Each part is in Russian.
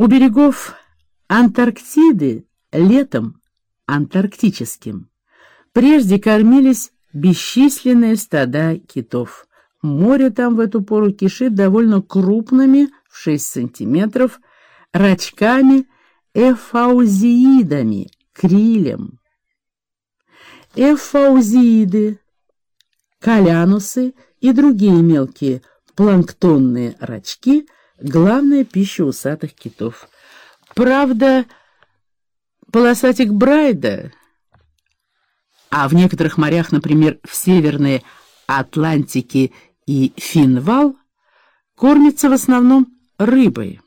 У берегов Антарктиды летом антарктическим прежде кормились бесчисленные стада китов. Море там в эту пору кишит довольно крупными, в 6 сантиметров, рачками, эфаузиидами, крилем. Эфаузииды, калянусы и другие мелкие планктонные рачки – главная пища усатых китов. Правда, полосатик Брайда, а в некоторых морях, например, в Северной Атлантике и Финвал, кормится в основном рыбой.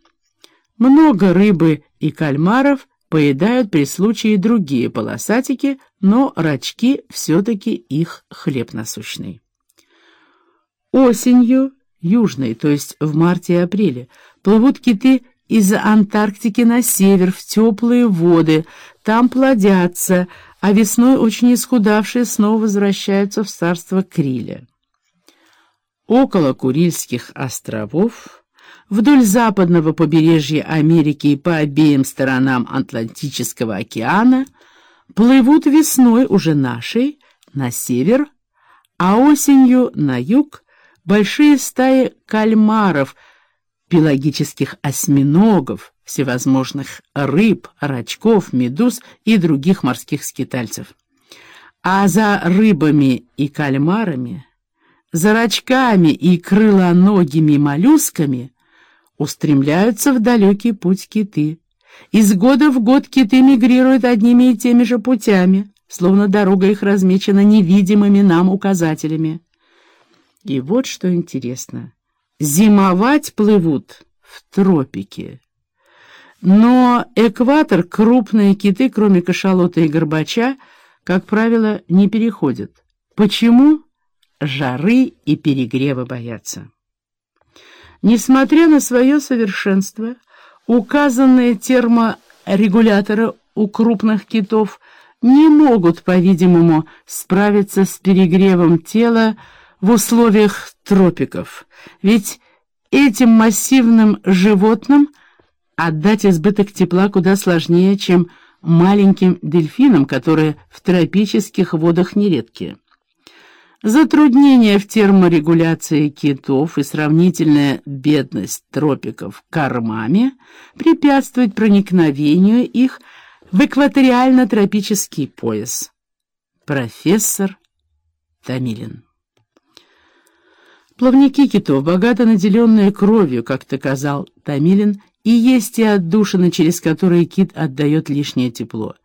Много рыбы и кальмаров поедают при случае другие полосатики, но рачки все-таки их хлеб насущный. Осенью южной, то есть в марте и апреле, плывут киты из Антарктики на север, в теплые воды, там плодятся, а весной очень исхудавшие снова возвращаются в царство Криля. Около Курильских островов, вдоль западного побережья Америки и по обеим сторонам Атлантического океана, плывут весной уже нашей на север, а осенью на юг большие стаи кальмаров, пелагических осьминогов, всевозможных рыб, рачков, медуз и других морских скитальцев. А за рыбами и кальмарами, за рачками и крылоногими моллюсками устремляются в далекий путь киты. Из года в год киты мигрируют одними и теми же путями, словно дорога их размечена невидимыми нам указателями. И вот что интересно. Зимовать плывут в тропике. Но экватор крупные киты, кроме кашалота и горбача, как правило, не переходят. Почему? Жары и перегрева боятся. Несмотря на свое совершенство, указанные терморегуляторы у крупных китов не могут, по-видимому, справиться с перегревом тела, в условиях тропиков, ведь этим массивным животным отдать избыток тепла куда сложнее, чем маленьким дельфинам, которые в тропических водах нередки. Затруднения в терморегуляции китов и сравнительная бедность тропиков кормами препятствуют проникновению их в экваториально-тропический пояс. Профессор Томилин Плавники китов, богато наделенные кровью, как ты казал, Томилин, и есть те отдушины, через которые кит отдает лишнее тепло.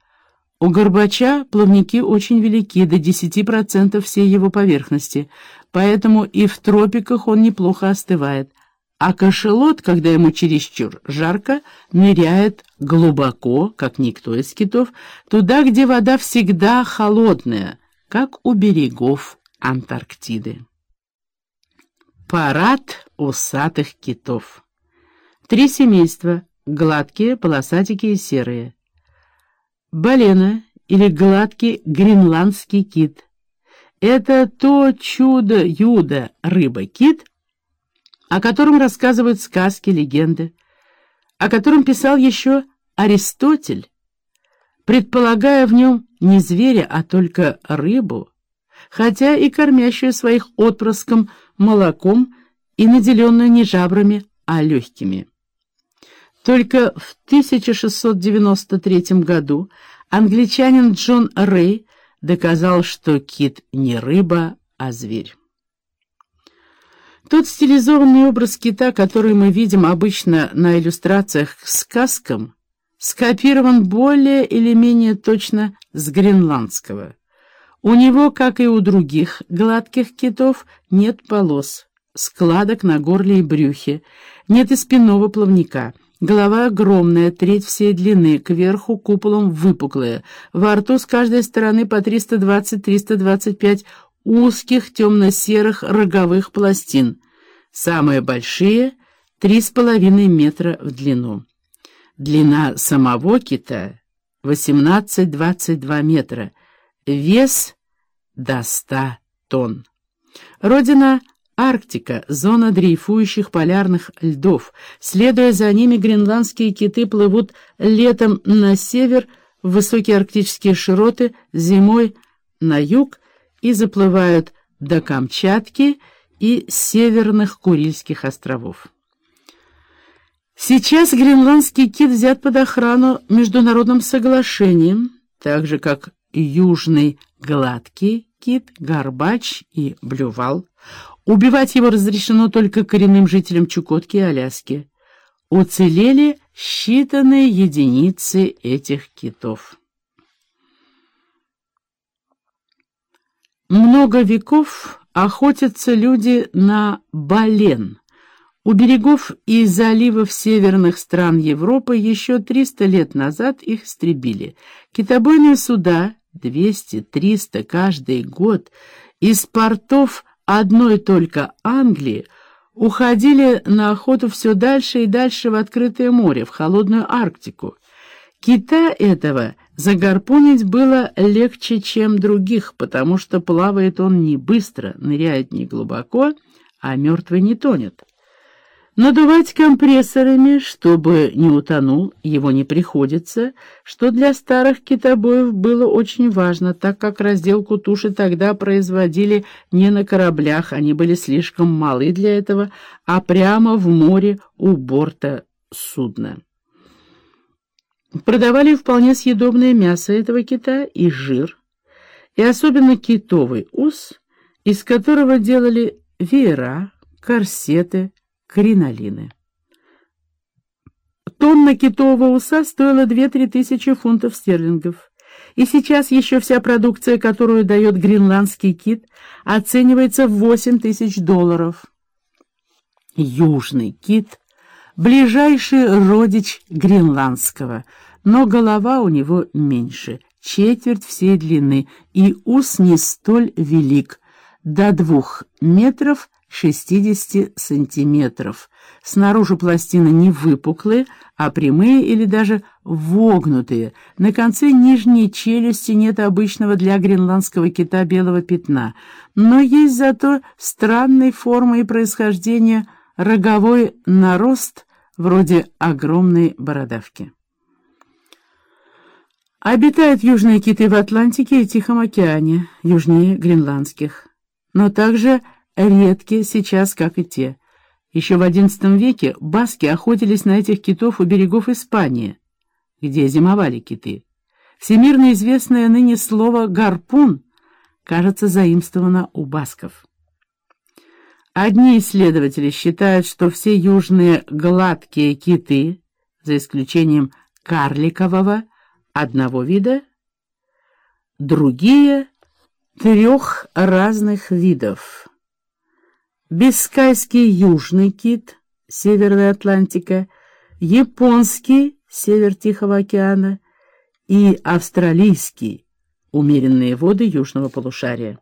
У горбача плавники очень велики, до 10% всей его поверхности, поэтому и в тропиках он неплохо остывает. А кошелот, когда ему чересчур жарко, ныряет глубоко, как никто из китов, туда, где вода всегда холодная, как у берегов Антарктиды. Парад усатых китов. Три семейства — гладкие, полосатики и серые. Балена или гладкий гренландский кит. Это то чудо-юдо рыба-кит, о котором рассказывают сказки, легенды, о котором писал еще Аристотель, предполагая в нем не зверя, а только рыбу, хотя и кормящую своих отпрыском молоком и наделенную не жабрами, а легкими. Только в 1693 году англичанин Джон Рэй доказал, что кит не рыба, а зверь. Тот стилизованный образ кита, который мы видим обычно на иллюстрациях к сказкам, скопирован более или менее точно с гренландского. У него, как и у других гладких китов, нет полос, складок на горле и брюхе, нет и спинного плавника. Голова огромная, треть всей длины, кверху куполом выпуклая. Во рту с каждой стороны по 320-325 узких темно-серых роговых пластин. Самые большие — 3,5 метра в длину. Длина самого кита — 18-22 метра — Вес до ста тонн. Родина Арктика — зона дрейфующих полярных льдов. Следуя за ними, гренландские киты плывут летом на север в высокие арктические широты, зимой на юг и заплывают до Камчатки и северных Курильских островов. Сейчас гренландский кит взят под охрану международным соглашением, так же как южный гладкий кит, горбач и блювал. Убивать его разрешено только коренным жителям Чукотки и Аляски. Уцелели считанные единицы этих китов. Много веков охотятся люди на бален. У берегов и заливов северных стран Европы еще 300 лет назад их истребили. Китобойные суда, 200-300 каждый год, из портов одной только Англии уходили на охоту все дальше и дальше в открытое море, в холодную Арктику. Кита этого загарпунить было легче, чем других, потому что плавает он не быстро, ныряет не глубоко, а мертвый не тонет. Надувать компрессорами, чтобы не утонул, его не приходится, что для старых китобоев было очень важно, так как разделку туши тогда производили не на кораблях, они были слишком малы для этого, а прямо в море у борта судна. Продавали вполне съедобное мясо этого кита и жир, и особенно китовый ус, из которого делали веера, корсеты, кринолины. Тонна китового уса стоила 2-3 тысячи фунтов стерлингов. И сейчас еще вся продукция, которую дает гренландский кит, оценивается в 8 тысяч долларов. Южный кит — ближайший родич гренландского, но голова у него меньше, четверть всей длины, и ус не столь велик, до двух метров 60 сантиметров. Снаружи пластины не выпуклые, а прямые или даже вогнутые. На конце нижней челюсти нет обычного для гренландского кита белого пятна, но есть зато странной формы и происхождения роговой нарост вроде огромной бородавки. Обитают южные киты в Атлантике и Тихом океане, южнее гренландских, но также редки сейчас, как и те. Еще в XI веке баски охотились на этих китов у берегов Испании, где зимовали киты. Всемирно известное ныне слово «гарпун» кажется заимствовано у басков. Одни исследователи считают, что все южные гладкие киты, за исключением карликового, одного вида, другие — трех разных видов. Бискайский южный кит, Северная Атлантика, японский, север Тихого океана, и австралийский, умеренные воды южного полушария.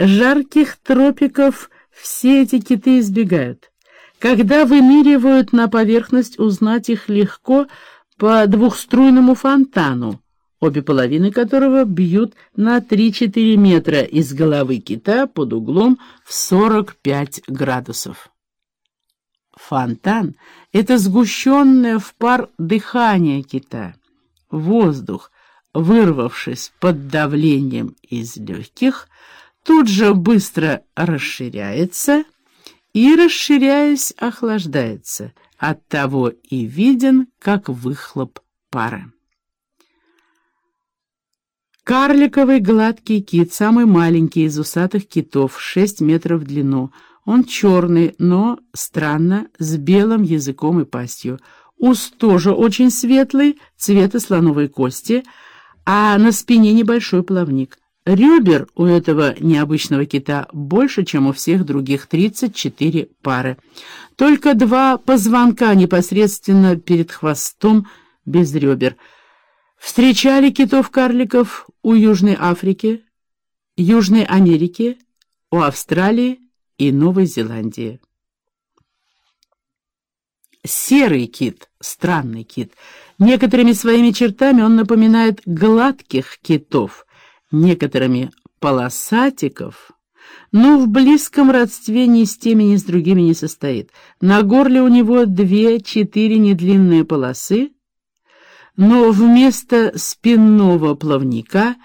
Жарких тропиков все эти киты избегают. Когда выныривают на поверхность, узнать их легко по двухструйному фонтану, обе половины которого бьют на 3-4 метра из головы кита под углом в 45 градусов. Фонтан — это сгущенное в пар дыхание кита. Воздух, вырвавшись под давлением из легких, тут же быстро расширяется и, расширяясь, охлаждается. Оттого и виден, как выхлоп пара. Карликовый гладкий кит, самый маленький из усатых китов, 6 метров в длину. Он черный, но, странно, с белым языком и пастью. Ус тоже очень светлый, цвета слоновой кости, а на спине небольшой плавник. Ребер у этого необычного кита больше, чем у всех других, 34 пары. Только два позвонка непосредственно перед хвостом без ребер — Встречали китов-карликов у Южной Африки, Южной Америки, у Австралии и Новой Зеландии. Серый кит, странный кит. Некоторыми своими чертами он напоминает гладких китов, некоторыми полосатиков, но в близком родстве ни с теми, ни с другими не состоит. На горле у него две-четыре недлинные полосы, но вместо спинного плавника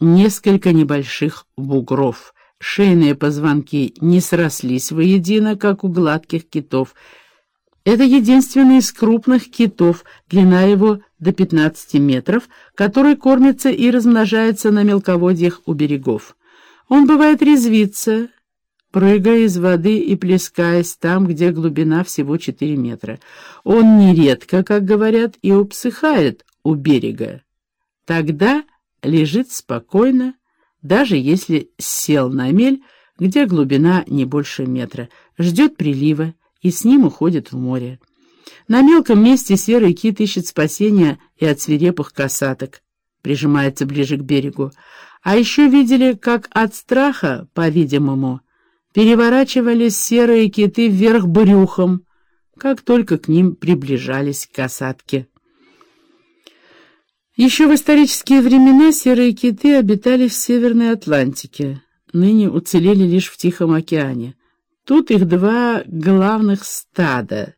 несколько небольших бугров. Шейные позвонки не срослись воедино, как у гладких китов. Это единственный из крупных китов, длина его до 15 метров, который кормится и размножается на мелководьях у берегов. Он бывает резвится, прыгая из воды и плескаясь там, где глубина всего 4 метра. Он нередко, как говорят, и обсыхает у берега. Тогда лежит спокойно, даже если сел на мель, где глубина не больше метра, ждет прилива и с ним уходит в море. На мелком месте серый кит ищет спасения и от свирепых касаток, прижимается ближе к берегу. А еще видели, как от страха, по-видимому, переворачивались серые киты вверх брюхом, как только к ним приближались касатки. Еще в исторические времена серые киты обитали в Северной Атлантике, ныне уцелели лишь в Тихом океане. Тут их два главных стада —